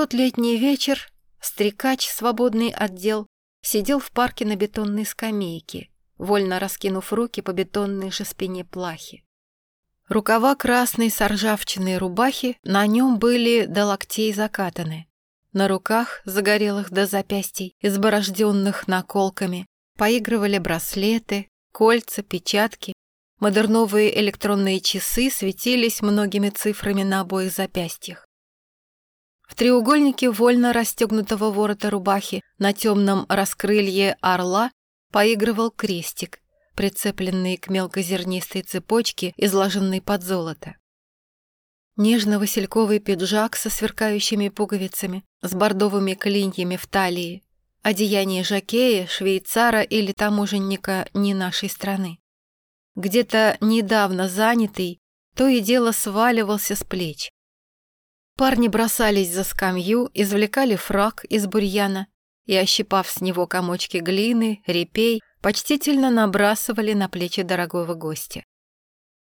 тот летний вечер стрекач, свободный отдел, сидел в парке на бетонной скамейке, вольно раскинув руки по бетонной же спине плахи. Рукава красной с ржавчиной рубахи на нем были до локтей закатаны. На руках, загорелых до запястий, изборожденных наколками, поигрывали браслеты, кольца, печатки. Модерновые электронные часы светились многими цифрами на обоих запястьях. Треугольнике вольно расстегнутого ворота рубахи на темном раскрылье орла поигрывал крестик, прицепленный к мелкозернистой цепочке, изложенной под золото. Нежно-васильковый пиджак со сверкающими пуговицами, с бордовыми клиньями в талии, одеяние жакея, швейцара или таможенника не нашей страны. Где-то недавно занятый, то и дело сваливался с плеч. Парни бросались за скамью, извлекали фраг из бурьяна и, ощипав с него комочки глины, репей, почтительно набрасывали на плечи дорогого гостя.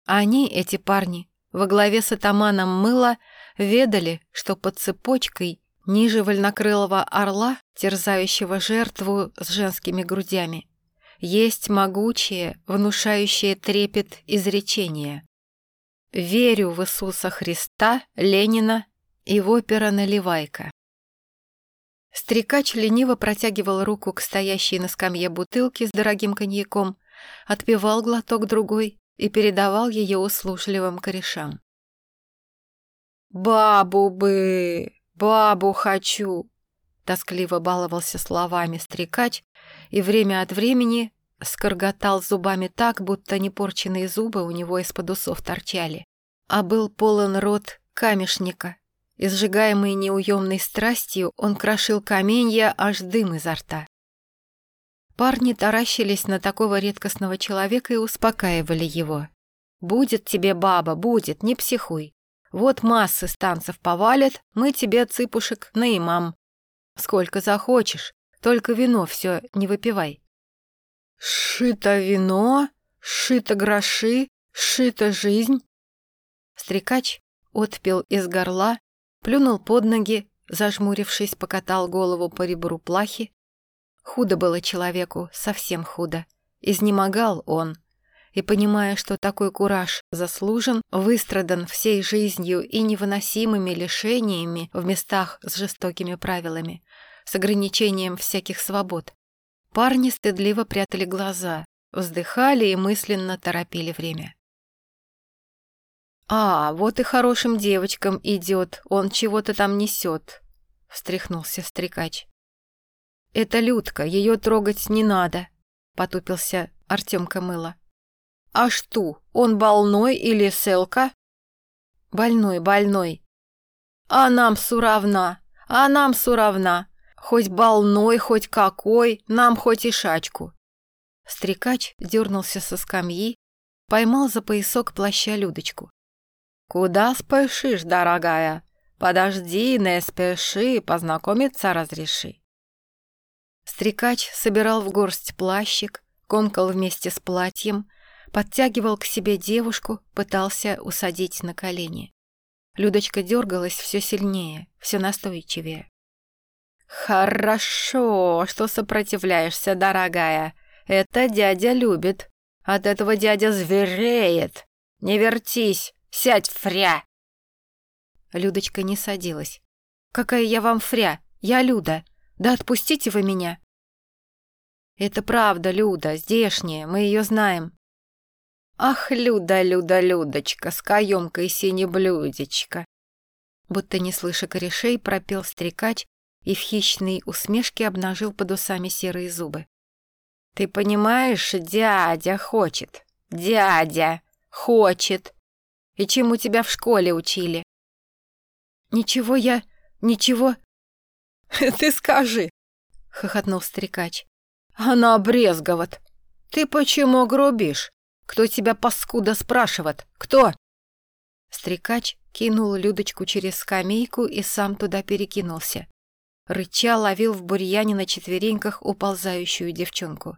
Они, эти парни, во главе с атаманом мыла, ведали, что под цепочкой ниже вольнокрылого орла, терзающего жертву с женскими грудями, есть могучее, внушающее трепет изречение. «Верю в Иисуса Христа, Ленина и в опера «Наливайка». Стрекач лениво протягивал руку к стоящей на скамье бутылке с дорогим коньяком, отпивал глоток другой и передавал ее услужливым корешам. «Бабу бы! Бабу хочу!» Тоскливо баловался словами стрекач и время от времени скорготал зубами так, будто непорченные зубы у него из-под усов торчали, а был полон рот камешника, Изжигаемый неуемной страстью, он крошил каменья, аж дым изо рта. Парни таращились на такого редкостного человека и успокаивали его. «Будет тебе баба, будет, не психуй. Вот массы станцев повалят, мы тебе, цыпушек, на имам. Сколько захочешь, только вино все не выпивай». «Шито вино, шито гроши, шито жизнь». Стрекач отпил из горла, Плюнул под ноги, зажмурившись, покатал голову по ребру плахи. Худо было человеку, совсем худо. Изнемогал он. И, понимая, что такой кураж заслужен, выстрадан всей жизнью и невыносимыми лишениями в местах с жестокими правилами, с ограничением всяких свобод, парни стыдливо прятали глаза, вздыхали и мысленно торопили время. «А, вот и хорошим девочкам идет, он чего-то там несет», — встряхнулся стрекач. «Это Людка, ее трогать не надо», — потупился Артемка мыло. «А что, он больной или селка?» «Больной, больной». «А нам суравна, а нам суравна. Хоть больной, хоть какой, нам хоть и шачку». Стрекач дернулся со скамьи, поймал за поясок плаща Людочку. «Куда спешишь, дорогая? Подожди, не спеши, познакомиться разреши». Стрекач собирал в горсть плащик, комкал вместе с платьем, подтягивал к себе девушку, пытался усадить на колени. Людочка дергалась все сильнее, все настойчивее. «Хорошо, что сопротивляешься, дорогая. Это дядя любит. От этого дядя звереет. Не вертись, Сядь, фря!» Людочка не садилась. «Какая я вам фря? Я Люда. Да отпустите вы меня!» «Это правда, Люда, здешняя, мы ее знаем». «Ах, Люда, Люда, Людочка, с каемкой синеблюдечка!» Будто не слыша корешей, пропел стрекач и в хищной усмешке обнажил под усами серые зубы. «Ты понимаешь, дядя хочет, дядя хочет!» И чему тебя в школе учили?» «Ничего я... ничего...» «Ты скажи!» — хохотнул старикач. «Она брезговат. Ты почему грубишь? Кто тебя, паскуда, спрашивает? Кто?» Стрекач кинул Людочку через скамейку и сам туда перекинулся. Рыча ловил в бурьяне на четвереньках уползающую девчонку.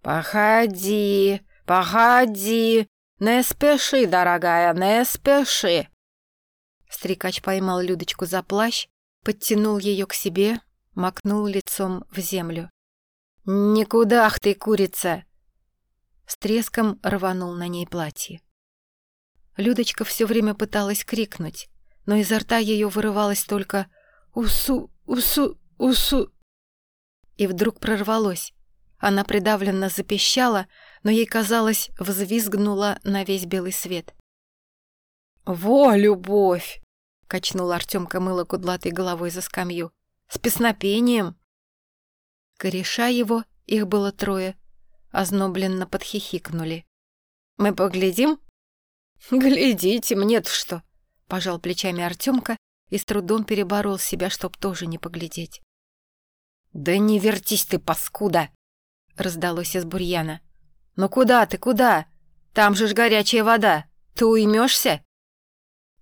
«Походи, походи, «Не спеши, дорогая, не спеши!» Стрекач поймал Людочку за плащ, подтянул ее к себе, макнул лицом в землю. «Никуда ах ты, курица!» С треском рванул на ней платье. Людочка все время пыталась крикнуть, но изо рта ее вырывалось только «Усу! Усу! Усу!» И вдруг прорвалось. Она придавленно запищала, но ей казалось, взвизгнула на весь белый свет. «Во, любовь!» — качнул Артемка мыло кудлатой головой за скамью. «С песнопением!» Кореша его, их было трое, ознобленно подхихикнули. «Мы поглядим?» «Глядите, мне-то что!» — пожал плечами Артемка и с трудом переборол себя, чтоб тоже не поглядеть. «Да не вертись ты, паскуда!» — раздалось из бурьяна. «Ну куда ты, куда? Там же ж горячая вода. Ты уймешься?»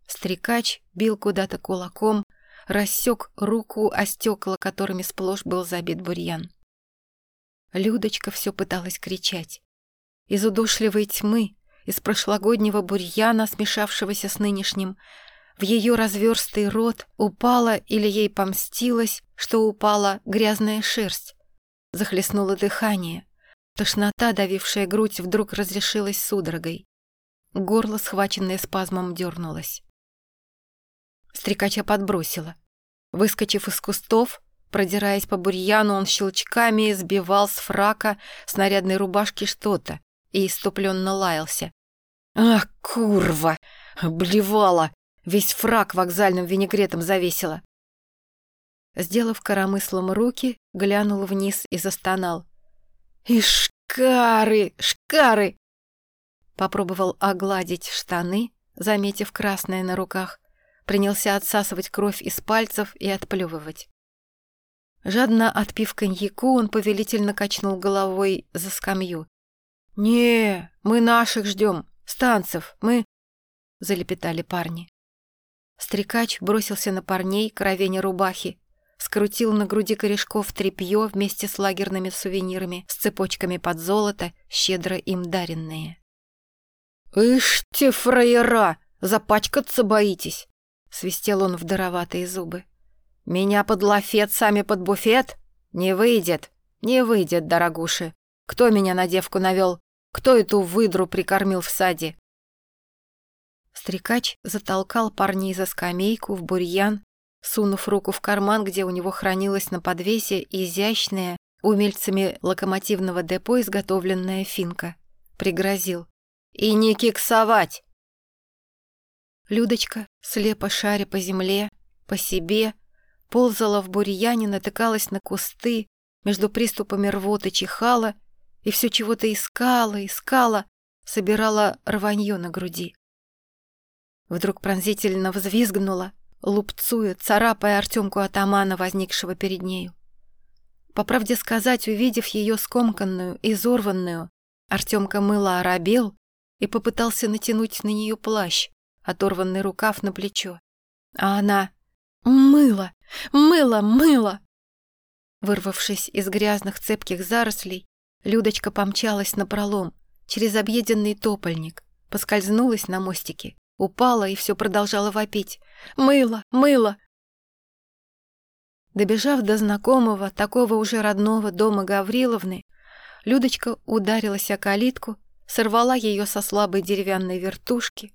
Стрекач бил куда-то кулаком, рассек руку о стекла, которыми сплошь был забит бурьян. Людочка все пыталась кричать. Из удушливой тьмы, из прошлогоднего бурьяна, смешавшегося с нынешним, в ее разверстый рот упала или ей помстилось, что упала грязная шерсть. Захлестнуло дыхание. Тошнота, давившая грудь, вдруг разрешилась судорогой. Горло, схваченное спазмом, дернулось. Стрекача подбросила. Выскочив из кустов, продираясь по бурьяну, он щелчками сбивал с фрака снарядной рубашки что-то и иступленно лаялся. «Ах, курва! Блевала! Весь фрак вокзальным винегретом завесила!» Сделав коромыслом руки, глянул вниз и застонал. «И шкары! Шкары!» Попробовал огладить штаны, заметив красное на руках, принялся отсасывать кровь из пальцев и отплевывать. Жадно отпив коньяку, он повелительно качнул головой за скамью. «Не, мы наших ждем, станцев, мы...» — залепетали парни. Стрекач бросился на парней, кровеня рубахи, скрутил на груди корешков тряпье вместе с лагерными сувенирами, с цепочками под золото, щедро им даренные. «Ишь ты, фраера, запачкаться боитесь!» свистел он в дароватые зубы. «Меня под лафет, сами под буфет? Не выйдет, не выйдет, дорогуши. Кто меня на девку навел? Кто эту выдру прикормил в саде?» Стрекач затолкал парней за скамейку в бурьян, сунув руку в карман, где у него хранилась на подвесе изящная, умельцами локомотивного депо изготовленная финка. Пригрозил. «И не киксовать! Людочка, слепо шаря по земле, по себе, ползала в бурьяне, натыкалась на кусты, между приступами рвоты чихала и все чего-то искала, искала, собирала рванье на груди. Вдруг пронзительно взвизгнула, лупцуя, царапая Артемку атамана, возникшего перед нею. По правде сказать, увидев ее скомканную, изорванную, Артемка мыло оробел и попытался натянуть на нее плащ, оторванный рукав на плечо. А она «Мыло! Мыло! Мыло!» Вырвавшись из грязных цепких зарослей, Людочка помчалась на пролом через объеденный топольник, поскользнулась на мостике, упала и все продолжала вопить. «Мыло! Мыло!» Добежав до знакомого, такого уже родного дома Гавриловны, Людочка ударилась о калитку, сорвала ее со слабой деревянной вертушки,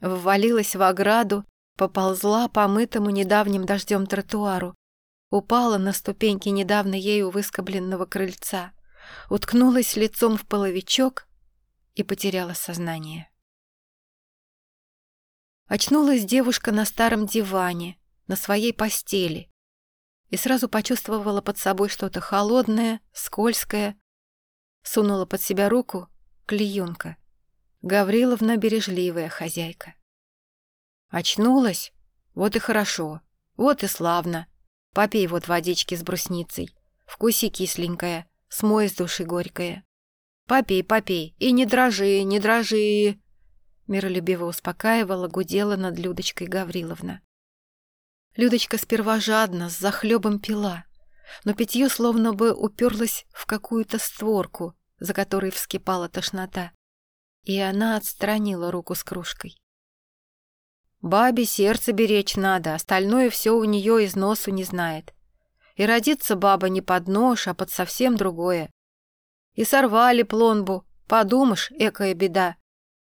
ввалилась в ограду, поползла по мытому недавним дождем тротуару, упала на ступеньки недавно ею выскобленного крыльца, уткнулась лицом в половичок и потеряла сознание. Очнулась девушка на старом диване, на своей постели, и сразу почувствовала под собой что-то холодное, скользкое, сунула под себя руку клеенка. Гавриловна бережливая хозяйка. Очнулась? Вот и хорошо, вот и славно. Попей вот водички с брусницей. Вкуси кисленькая, смой с души горькая. Попей, попей, и не дрожи, не дрожи. Миролюбиво успокаивала, гудела над Людочкой Гавриловна. Людочка сперва жадно, с захлебом пила, но питье словно бы уперлось в какую-то створку, за которой вскипала тошнота и она отстранила руку с кружкой. Бабе сердце беречь надо, остальное все у нее из носу не знает. И родится баба не под нож, а под совсем другое. И сорвали пломбу, подумаешь, экая беда.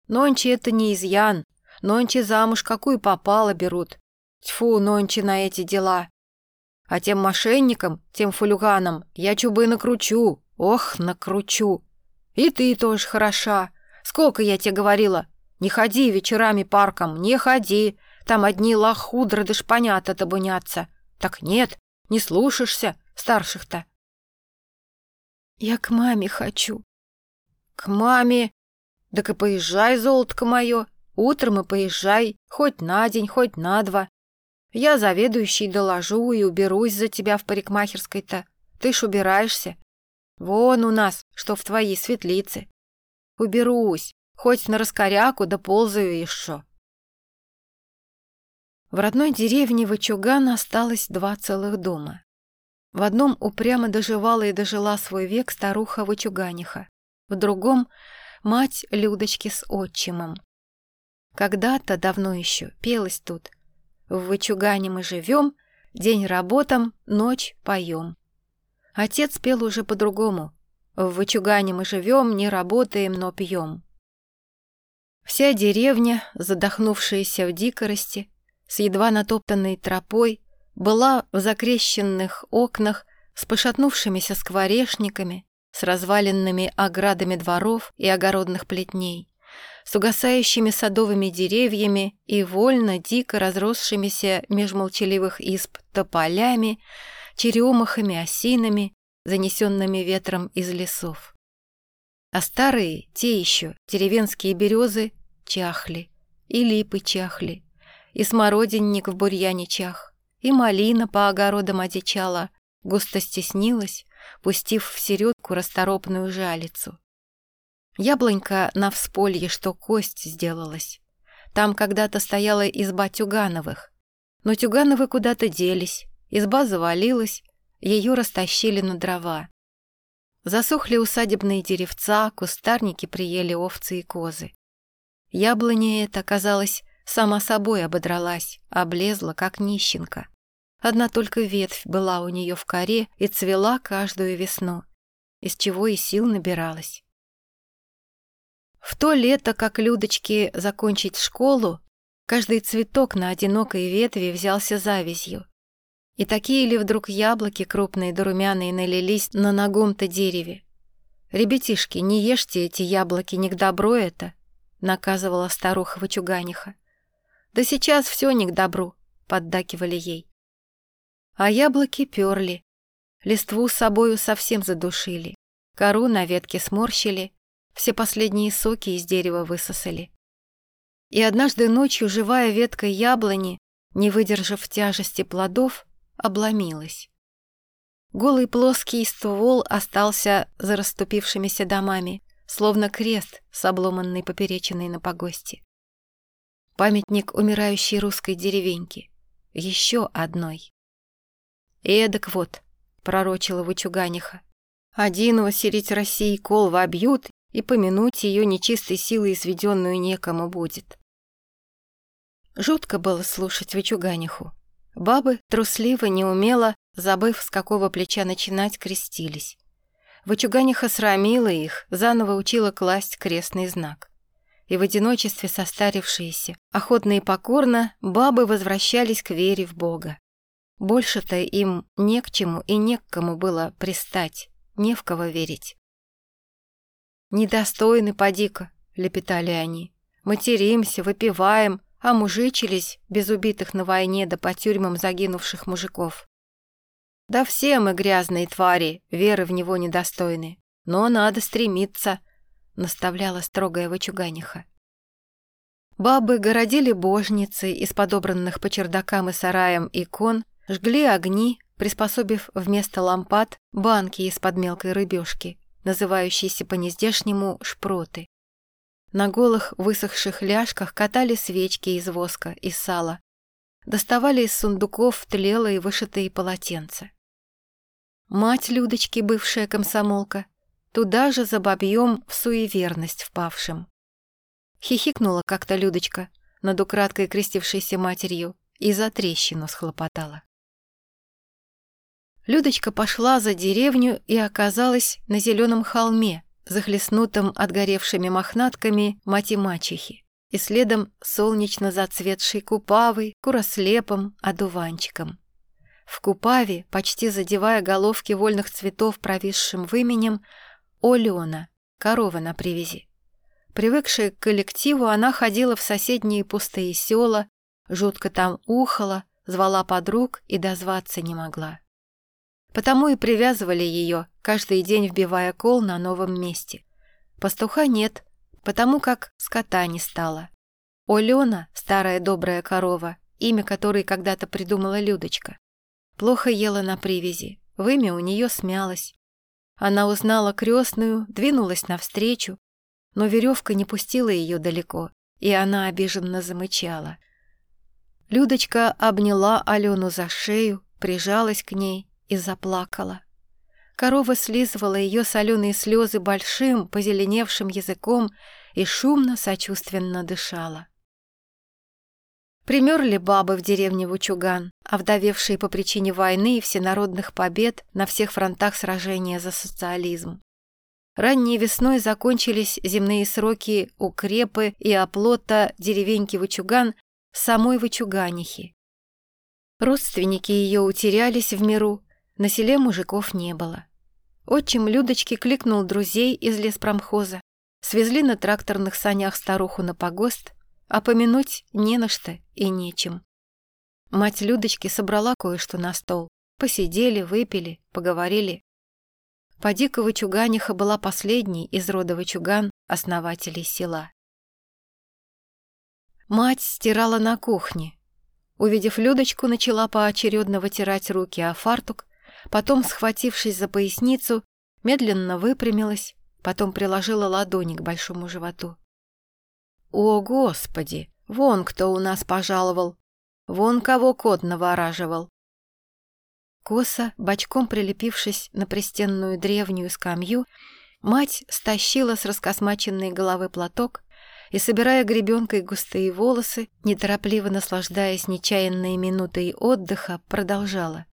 Нонче это не изъян, нонче замуж какую попало берут. Тьфу, нонче на эти дела. А тем мошенникам, тем фулюганам я чубы накручу, ох, накручу. И ты тоже хороша. Сколько я тебе говорила, не ходи вечерами парком, не ходи. Там одни лохудры да шпанята табунятся. Так нет, не слушаешься старших-то. Я к маме хочу. К маме? Так и поезжай, золотко мое. Утром и поезжай, хоть на день, хоть на два. Я заведующий доложу и уберусь за тебя в парикмахерской-то. Ты ж убираешься. Вон у нас, что в твоей светлице. Уберусь, хоть на раскоряку да ползаю еще. В родной деревне Вачуган осталось два целых дома. В одном упрямо доживала и дожила свой век старуха Вачуганиха, в другом — мать Людочки с отчимом. Когда-то, давно еще, пелось тут. В Вачугане мы живем, день работам, ночь поем. Отец пел уже по-другому. В Вачугане мы живем, не работаем, но пьем. Вся деревня, задохнувшаяся в дикорости, с едва натоптанной тропой, была в закрещенных окнах с пошатнувшимися скворечниками, с разваленными оградами дворов и огородных плетней, с угасающими садовыми деревьями и вольно дико разросшимися меж молчаливых изб тополями, черемахами, осинами, занесенными ветром из лесов. А старые, те еще, деревенские березы, чахли, и липы чахли, и смородинник в бурьяне чах, и малина по огородам одичала, густо стеснилась, пустив в середку расторопную жалицу. Яблонька на всполье, что кость сделалась. Там когда-то стояла изба Тюгановых, но Тюгановы куда-то делись, изба завалилась, ее растащили на дрова. Засохли усадебные деревца, кустарники приели овцы и козы. Яблоня эта, казалось, сама собой ободралась, облезла, как нищенка. Одна только ветвь была у нее в коре и цвела каждую весну, из чего и сил набиралась. В то лето, как Людочке закончить школу, каждый цветок на одинокой ветви взялся завязью. И такие ли вдруг яблоки крупные да румяные налились на ногом-то дереве? «Ребятишки, не ешьте эти яблоки, не к добру это», — наказывала старуха Вачуганиха. «Да сейчас все не к добру», — поддакивали ей. А яблоки перли, листву с собою совсем задушили, кору на ветке сморщили, все последние соки из дерева высосали. И однажды ночью живая ветка яблони, не выдержав тяжести плодов, обломилась. Голый плоский ствол остался за расступившимися домами, словно крест с обломанной поперечиной на погосте. Памятник умирающей русской деревеньки. Еще одной. «Эдак вот», — пророчила вычуганиха, «один восерить России кол вобьют, и помянуть ее нечистой силой изведенную некому будет». Жутко было слушать вычуганиху. Бабы трусливо, неумело, забыв, с какого плеча начинать, крестились. Вычуганиха срамила их, заново учила класть крестный знак. И в одиночестве состарившиеся, охотно и покорно, бабы возвращались к вере в Бога. Больше-то им не к чему и не к кому было пристать, не в кого верить. «Недостойны, поди-ка», — лепетали они. «Материмся, выпиваем, а мужичились без убитых на войне да по тюрьмам загинувших мужиков. Да все мы грязные твари, веры в него недостойны, но надо стремиться, наставляла строгая вычуганиха. Бабы городили божницы из подобранных по чердакам и сараям икон, жгли огни, приспособив вместо лампад банки из-под мелкой рыбешки, называющиеся по-нездешнему шпроты. На голых высохших ляжках катали свечки из воска и сала. Доставали из сундуков тлелые вышитые полотенца. Мать Людочки, бывшая комсомолка, туда же за бабьем в суеверность впавшим. Хихикнула как-то Людочка, над украдкой крестившейся матерью и за трещину схлопотала. Людочка пошла за деревню и оказалась на зеленом холме, захлестнутом отгоревшими мохнатками мати-мачехи, и следом солнечно зацветшей купавой, курослепом, одуванчиком. В купаве, почти задевая головки вольных цветов провисшим выменем, Олеона, корова на привязи. Привыкшая к коллективу, она ходила в соседние пустые села, жутко там ухала, звала подруг и дозваться не могла. Потому и привязывали ее, каждый день вбивая кол на новом месте. Пастуха нет, потому как скота не стало. Олена, старая добрая корова, имя которой когда-то придумала Людочка, плохо ела на привязи, вымя у нее смялось. Она узнала крестную, двинулась навстречу, но веревка не пустила ее далеко, и она обиженно замычала. Людочка обняла Алену за шею, прижалась к ней и заплакала. Корова слизывала ее соленые слезы большим, позеленевшим языком и шумно, сочувственно дышала. Примерли бабы в деревне Вучуган, овдовевшие по причине войны и всенародных побед на всех фронтах сражения за социализм. Ранней весной закончились земные сроки укрепы и оплота деревеньки Вычуган самой Вычуганихи. Родственники ее утерялись в миру, на селе мужиков не было. Отчим Людочки кликнул друзей из леспромхоза, свезли на тракторных санях старуху на погост, а помянуть не на что и нечем. Мать Людочки собрала кое-что на стол. Посидели, выпили, поговорили. Подика Вычуганиха была последней из рода Вычуган, основателей села. Мать стирала на кухне. Увидев Людочку, начала поочередно вытирать руки о фартук, потом, схватившись за поясницу, медленно выпрямилась, потом приложила ладони к большому животу. «О, Господи! Вон кто у нас пожаловал! Вон кого кот навораживал!» Косо, бочком прилепившись на пристенную древнюю скамью, мать стащила с раскосмаченной головы платок и, собирая гребенкой густые волосы, неторопливо наслаждаясь нечаянной минутой отдыха, продолжала.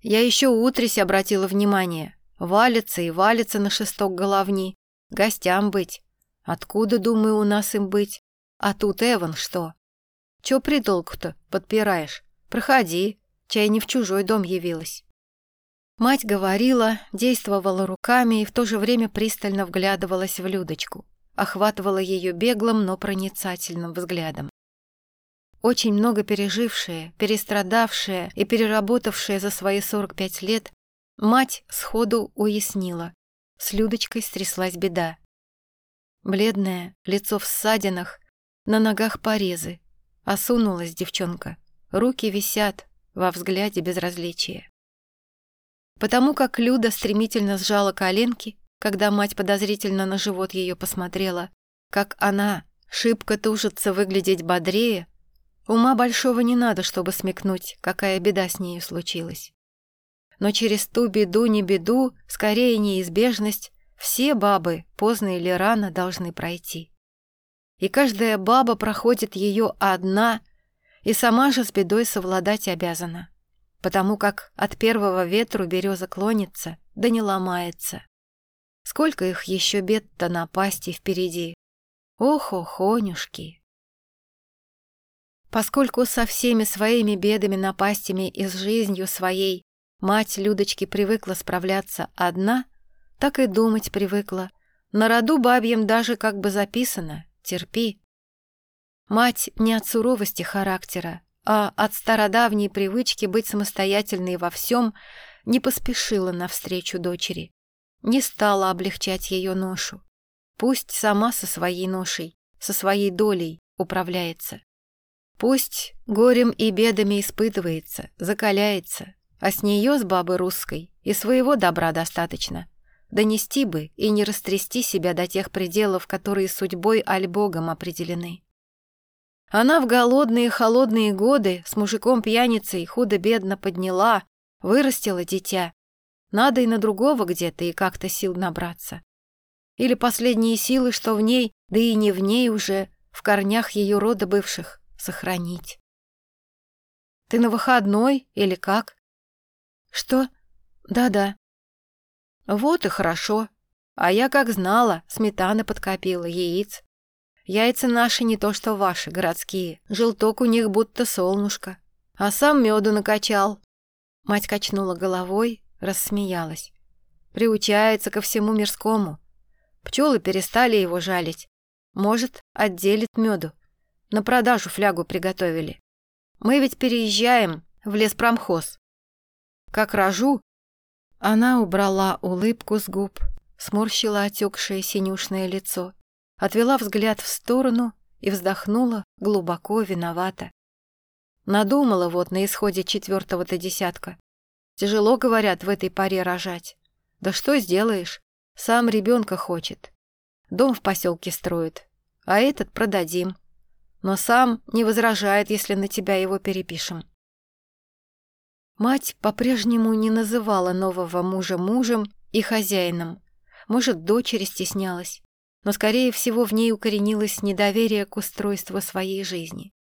«Я еще утрись обратила внимание. Валится и валится на шесток головни. Гостям быть. Откуда, думаю, у нас им быть? А тут Эван что? Че придолг-то подпираешь? Проходи, чай не в чужой дом явилась. Мать говорила, действовала руками и в то же время пристально вглядывалась в Людочку, охватывала ее беглым, но проницательным взглядом. Очень много пережившая, перестрадавшая и переработавшая за свои 45 лет, мать сходу уяснила. С Людочкой стряслась беда. Бледная, лицо в ссадинах, на ногах порезы. Осунулась девчонка. Руки висят, во взгляде безразличия. Потому как Люда стремительно сжала коленки, когда мать подозрительно на живот ее посмотрела, как она, шибко тужится выглядеть бодрее, ума большого не надо, чтобы смекнуть, какая беда с нею случилась. Но через ту беду не беду, скорее неизбежность, все бабы, поздно или рано, должны пройти. И каждая баба проходит ее одна и сама же с бедой совладать обязана, потому как от первого ветру береза клонится, да не ломается. Сколько их еще бед-то напасти впереди? Ох-охонюшки! Поскольку со всеми своими бедами, напастями и с жизнью своей мать Людочки привыкла справляться одна, так и думать привыкла. На роду бабьем даже как бы записано «терпи». Мать не от суровости характера, а от стародавней привычки быть самостоятельной во всем не поспешила навстречу дочери. Не стала облегчать ее ношу. Пусть сама со своей ношей, со своей долей управляется. Пусть горем и бедами испытывается, закаляется, а с нее, с бабы русской, и своего добра достаточно. Донести бы и не растрясти себя до тех пределов, которые судьбой аль богом определены. Она в голодные холодные годы с мужиком-пьяницей худо-бедно подняла, вырастила дитя. Надо и на другого где-то и как-то сил набраться. Или последние силы, что в ней, да и не в ней уже, в корнях ее рода бывших сохранить. Ты на выходной или как? Что? Да-да. Вот и хорошо. А я как знала, сметаны подкопила, яиц. Яйца наши не то что ваши, городские. Желток у них будто солнышко. А сам меду накачал. Мать качнула головой, рассмеялась. Приучается ко всему мирскому. Пчелы перестали его жалить. Может, отделит меду. На продажу флягу приготовили. Мы ведь переезжаем в леспромхоз. Как рожу, она убрала улыбку с губ, сморщила отекшее синюшное лицо, отвела взгляд в сторону и вздохнула глубоко виновата. Надумала вот на исходе четвертого-то десятка. Тяжело, говорят, в этой паре рожать. Да что сделаешь? Сам ребенка хочет. Дом в поселке строит, а этот продадим. Но сам не возражает, если на тебя его перепишем. Мать по-прежнему не называла нового мужа мужем и хозяином. Может, дочери стеснялась, но, скорее всего, в ней укоренилось недоверие к устройству своей жизни.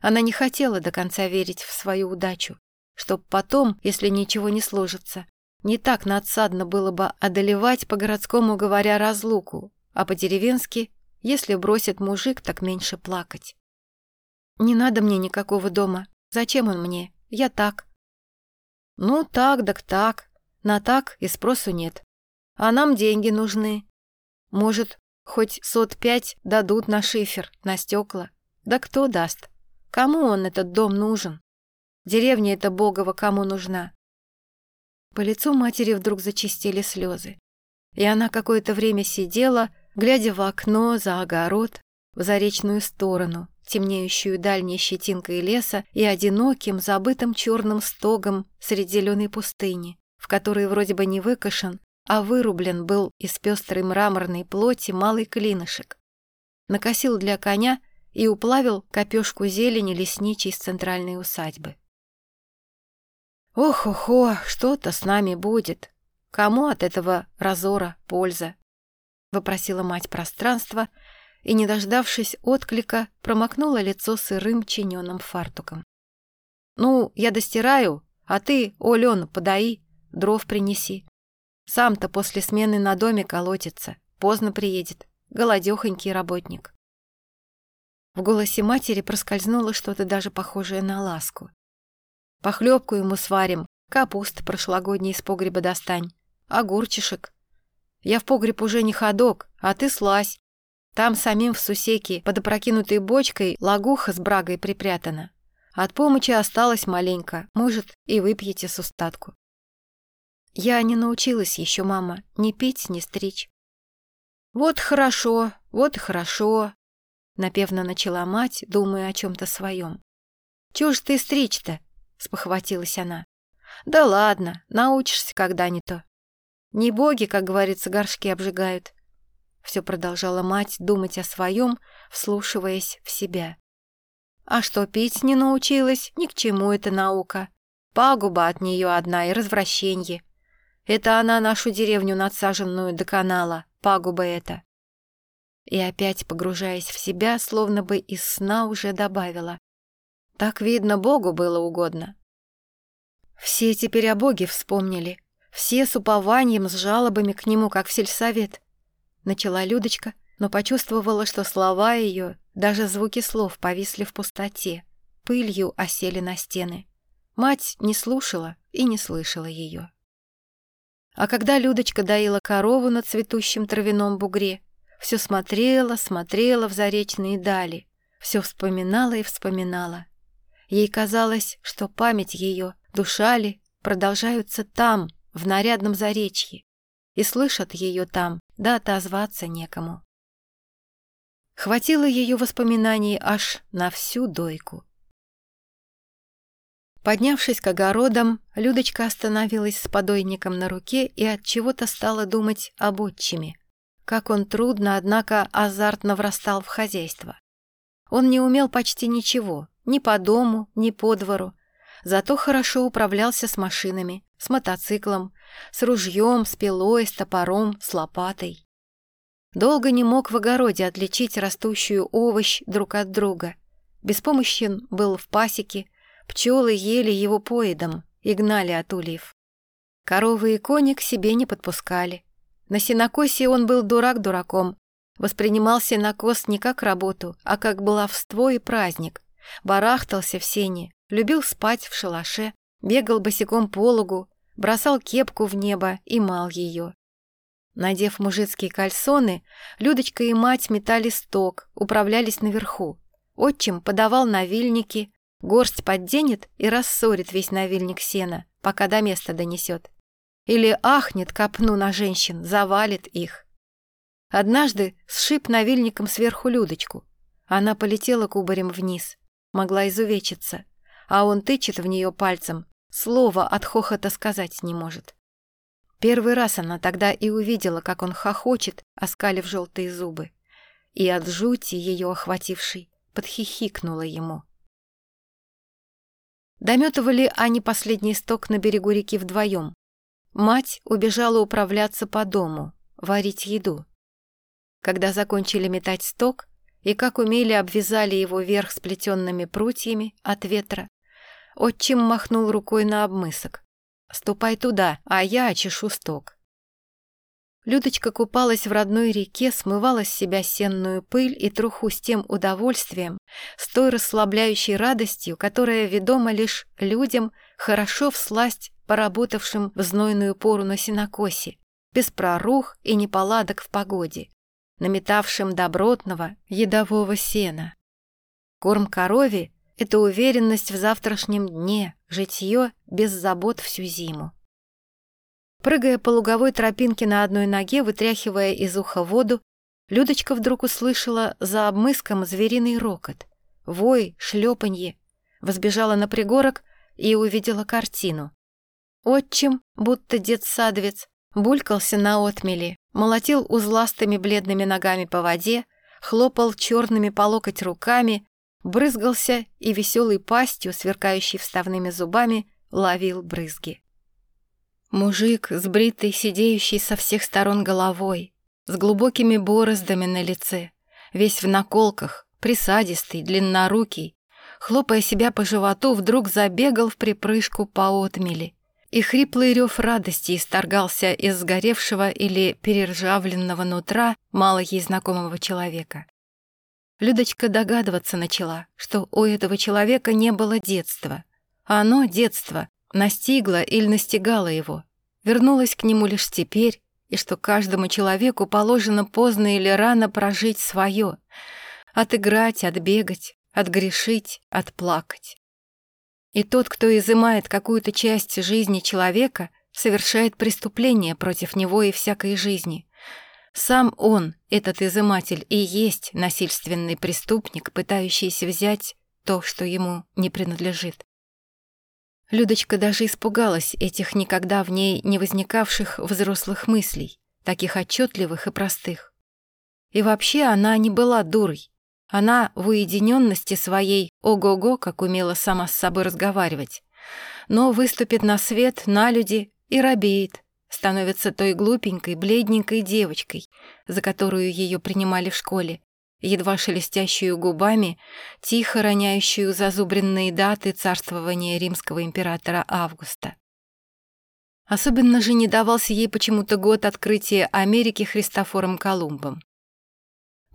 Она не хотела до конца верить в свою удачу, чтоб потом, если ничего не сложится, не так надсадно было бы одолевать по-городскому говоря разлуку, а по-деревенски, если бросит мужик, так меньше плакать. «Не надо мне никакого дома. Зачем он мне? Я так. Ну, так, так так. На так и спросу нет. А нам деньги нужны. Может, хоть сот пять дадут на шифер, на стекла. Да кто даст? Кому он этот дом нужен? Деревня эта Богова кому нужна? По лицу матери вдруг зачистили слезы. И она какое-то время сидела, глядя в окно, за огород, в заречную сторону, темнеющую дальней щетинкой леса и одиноким, забытым черным стогом среди зеленой пустыни, в которой вроде бы не выкошен, а вырублен был из пестрой мраморной плоти малый клинышек. Накосил для коня и уплавил копешку зелени лесничей с центральной усадьбы. «Ох-охо, что-то с нами будет. Кому от этого разора польза?» — вопросила мать пространства — и, не дождавшись отклика, промокнула лицо сырым чиненным фартуком. «Ну, я достираю, а ты, о, Лен, подай, дров принеси. Сам-то после смены на доме колотится, поздно приедет, голодехонький работник». В голосе матери проскользнуло что-то даже похожее на ласку. «Похлебку ему сварим, капуст прошлогодний из погреба достань, огурчишек. Я в погреб уже не ходок, а ты слазь, там самим в сусеке под опрокинутой бочкой лагуха с брагой припрятана. От помощи осталось маленько, может, и выпьете с устатку. Я не научилась еще, мама, ни пить, ни стричь. Вот хорошо, вот хорошо, напевно начала мать, думая о чем-то своем. Чего ж ты стричь-то? спохватилась она. Да ладно, научишься когда-нибудь. Не боги, как говорится, горшки обжигают. Все продолжала мать думать о своем, вслушиваясь в себя. А что пить не научилась, ни к чему эта наука. Пагуба от нее одна и развращенье. Это она нашу деревню надсаженную доконала, пагуба это. И опять, погружаясь в себя, словно бы из сна уже добавила. Так, видно, Богу было угодно. Все теперь о Боге вспомнили. Все с упованием, с жалобами к нему, как в сельсовет начала Людочка, но почувствовала, что слова ее, даже звуки слов повисли в пустоте, пылью осели на стены. Мать не слушала и не слышала ее. А когда Людочка доила корову на цветущем травяном бугре, все смотрела, смотрела в заречные дали, все вспоминала и вспоминала. Ей казалось, что память ее, душа ли, продолжаются там, в нарядном заречье, и слышат ее там, да отозваться некому. Хватило ее воспоминаний аж на всю дойку. Поднявшись к огородам, Людочка остановилась с подойником на руке и от чего-то стала думать об отчиме. Как он трудно, однако, азартно врастал в хозяйство. Он не умел почти ничего, ни по дому, ни по двору, зато хорошо управлялся с машинами, с мотоциклом, с ружьем, с пилой, с топором, с лопатой. Долго не мог в огороде отличить растущую овощ друг от друга. Беспомощен был в пасеке, пчелы ели его поедом и гнали от ульев. Коровы и кони к себе не подпускали. На сенокосе он был дурак дураком, воспринимал сенокос не как работу, а как баловство и праздник. Барахтался в сене, любил спать в шалаше, бегал босиком по лугу, бросал кепку в небо и мал ее. Надев мужицкие кальсоны, Людочка и мать метали сток, управлялись наверху. Отчим подавал навильники, горсть подденет и рассорит весь навильник сена, пока до места донесет. Или ахнет копну на женщин, завалит их. Однажды сшиб навильником сверху Людочку. Она полетела кубарем вниз, могла изувечиться, а он тычет в нее пальцем, слова от хохота сказать не может. Первый раз она тогда и увидела, как он хохочет, оскалив желтые зубы. И от жути ее охватившей подхихикнула ему. Дометывали они последний сток на берегу реки вдвоем. Мать убежала управляться по дому, варить еду. Когда закончили метать сток и как умели обвязали его вверх сплетенными прутьями от ветра, отчим махнул рукой на обмысок. Ступай туда, а я очешу сток. Людочка купалась в родной реке, смывала с себя сенную пыль и труху с тем удовольствием, с той расслабляющей радостью, которая ведома лишь людям, хорошо всласть поработавшим в знойную пору на сенокосе, без прорух и неполадок в погоде, наметавшим добротного едового сена. Корм корове — это уверенность в завтрашнем дне, Житье без забот всю зиму. Прыгая по луговой тропинке на одной ноге, вытряхивая из уха воду, Людочка вдруг услышала за обмыском звериный рокот, вой, шлепанье, возбежала на пригорок и увидела картину. Отчим, будто дед-садовец, булькался на отмели, молотил узластыми бледными ногами по воде, хлопал черными по локоть руками, брызгался и веселой пастью, сверкающей вставными зубами, ловил брызги. Мужик, с бритой, сидеющей со всех сторон головой, с глубокими бороздами на лице, весь в наколках, присадистый, длиннорукий, хлопая себя по животу, вдруг забегал в припрыжку по отмели, и хриплый рев радости исторгался из сгоревшего или перержавленного нутра мало ей знакомого человека. Людочка догадываться начала, что у этого человека не было детства. А оно, детство, настигло или настигало его, вернулось к нему лишь теперь, и что каждому человеку положено поздно или рано прожить свое, отыграть, отбегать, отгрешить, отплакать. И тот, кто изымает какую-то часть жизни человека, совершает преступление против него и всякой жизни, сам он, этот изыматель, и есть насильственный преступник, пытающийся взять то, что ему не принадлежит. Людочка даже испугалась этих никогда в ней не возникавших взрослых мыслей, таких отчетливых и простых. И вообще она не была дурой. Она в уединенности своей ого-го, как умела сама с собой разговаривать, но выступит на свет, на люди и робеет, становится той глупенькой, бледненькой девочкой, за которую ее принимали в школе, едва шелестящую губами, тихо роняющую зазубренные даты царствования римского императора Августа. Особенно же не давался ей почему-то год открытия Америки Христофором Колумбом.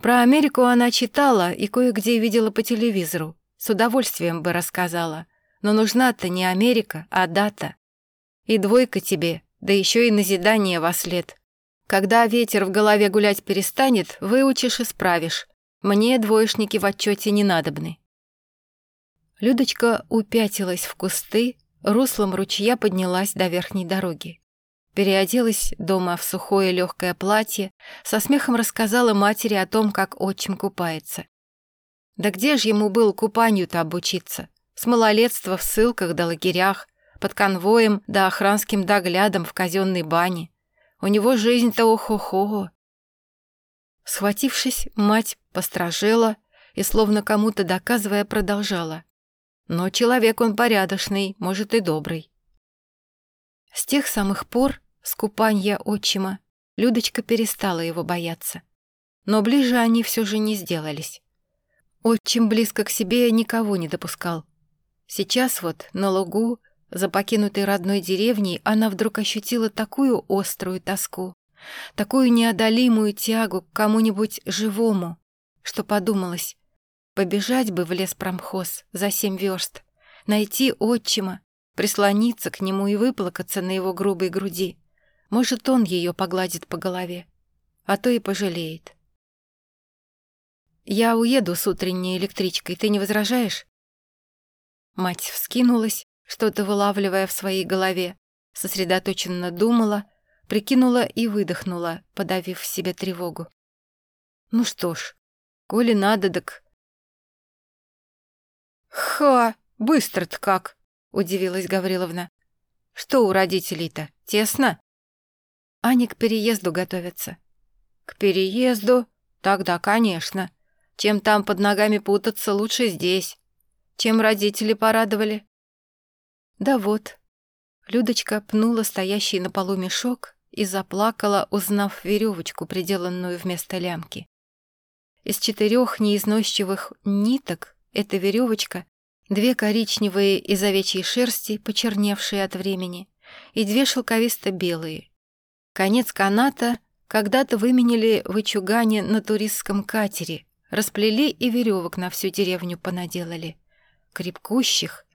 Про Америку она читала и кое-где видела по телевизору, с удовольствием бы рассказала, но нужна-то не Америка, а дата. И двойка тебе, да еще и назидание во след. Когда ветер в голове гулять перестанет, выучишь и справишь. Мне двоечники в отчете не надобны. Людочка упятилась в кусты, руслом ручья поднялась до верхней дороги. Переоделась дома в сухое легкое платье, со смехом рассказала матери о том, как отчим купается. Да где же ему был купанию-то обучиться? С малолетства в ссылках да лагерях, под конвоем да охранским доглядом в казенной бане. У него жизнь-то охо-хо. Схватившись, мать постражела и, словно кому-то доказывая, продолжала. Но человек он порядочный, может и добрый. С тех самых пор, с купанья отчима, Людочка перестала его бояться. но ближе они все же не сделались. Очень близко к себе никого не допускал. Сейчас вот на лугу, за покинутой родной деревней, она вдруг ощутила такую острую тоску, такую неодолимую тягу к кому-нибудь живому, что подумалось, побежать бы в лес промхоз за семь верст, найти отчима, прислониться к нему и выплакаться на его грубой груди. Может, он ее погладит по голове, а то и пожалеет. «Я уеду с утренней электричкой, ты не возражаешь?» Мать вскинулась, что-то вылавливая в своей голове, сосредоточенно думала, прикинула и выдохнула, подавив в себе тревогу. «Ну что ж, коли надо, так...» «Ха, быстро-то как!» — удивилась Гавриловна. «Что у родителей-то, тесно?» Аня к переезду готовится. «К переезду? Тогда, конечно. Чем там под ногами путаться, лучше здесь. Чем родители порадовали? Да вот. Людочка пнула стоящий на полу мешок и заплакала, узнав веревочку, приделанную вместо лямки. Из четырех неизносчивых ниток эта веревочка, две коричневые из овечьей шерсти, почерневшие от времени, и две шелковисто-белые. Конец каната когда-то выменили в Ичугане на туристском катере, Расплели и веревок на всю деревню понаделали. Крепкущих.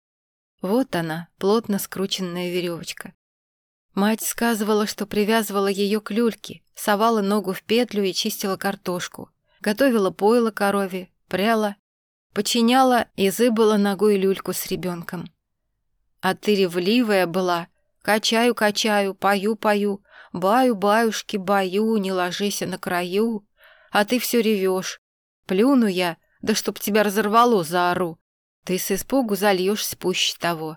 Вот она, плотно скрученная веревочка. Мать сказывала, что привязывала ее к люльке, совала ногу в петлю и чистила картошку, готовила пойло корове, пряла, починяла и зыбала ногой люльку с ребенком. А ты ревливая была, качаю-качаю, пою-пою, баю-баюшки, баю, не ложись на краю, а ты все ревешь, Плюну я, да чтоб тебя разорвало, заору. Ты с испугу зальешься пуще того.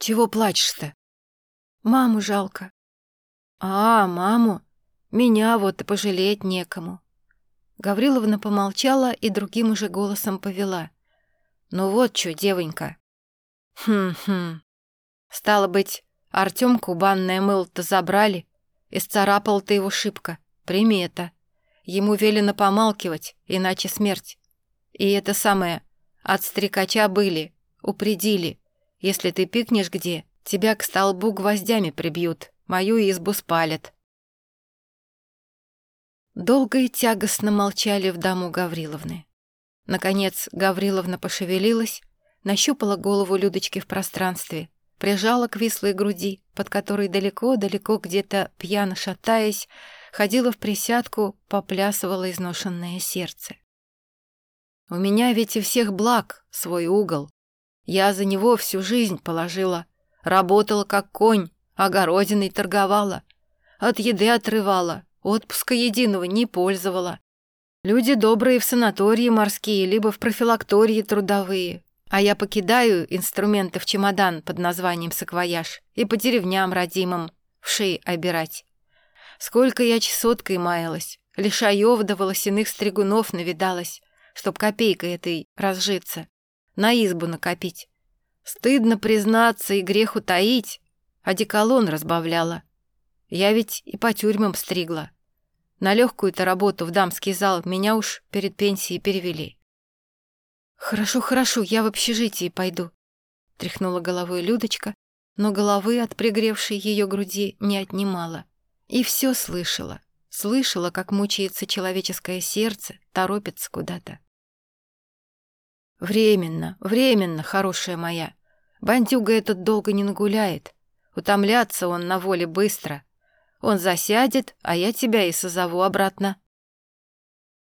Чего плачешь-то? Маму жалко. А, маму? Меня вот и пожалеть некому. Гавриловна помолчала и другим уже голосом повела. Ну вот что, девонька. Хм-хм. Стало быть, Артемку банное мыло-то забрали, и сцарапал ты его шибко. Примета. Ему велено помалкивать, иначе смерть. И это самое, от стрекача были, упредили. Если ты пикнешь где, тебя к столбу гвоздями прибьют, мою избу спалят. Долго и тягостно молчали в дому Гавриловны. Наконец Гавриловна пошевелилась, нащупала голову Людочки в пространстве, прижала к вислой груди, под которой далеко-далеко где-то, пьяно шатаясь, ходила в присядку, поплясывала изношенное сердце. У меня ведь и всех благ свой угол. Я за него всю жизнь положила, работала как конь, огородиной торговала, от еды отрывала, отпуска единого не пользовала. Люди добрые в санатории морские, либо в профилактории трудовые, а я покидаю инструменты в чемодан под названием саквояж и по деревням родимым в шеи обирать. Сколько я чесоткой маялась, лишаев да волосяных стригунов навидалась, чтоб копейкой этой разжиться, на избу накопить. Стыдно признаться и грех утаить, а деколон разбавляла. Я ведь и по тюрьмам стригла. На легкую-то работу в дамский зал меня уж перед пенсией перевели. «Хорошо, хорошо, я в общежитие пойду», — тряхнула головой Людочка, но головы от пригревшей ее груди не отнимала. И все слышала. Слышала, как мучается человеческое сердце, торопится куда-то. «Временно, временно, хорошая моя. Бандюга этот долго не нагуляет. Утомляться он на воле быстро. Он засядет, а я тебя и созову обратно».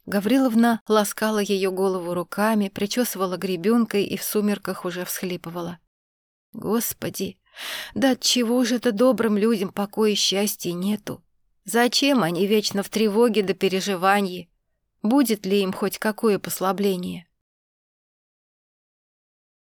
Гавриловна ласкала ее голову руками, причесывала гребенкой и в сумерках уже всхлипывала. «Господи, да от чего же это добрым людям покоя и счастья нету? Зачем они вечно в тревоге до переживаний? Будет ли им хоть какое послабление?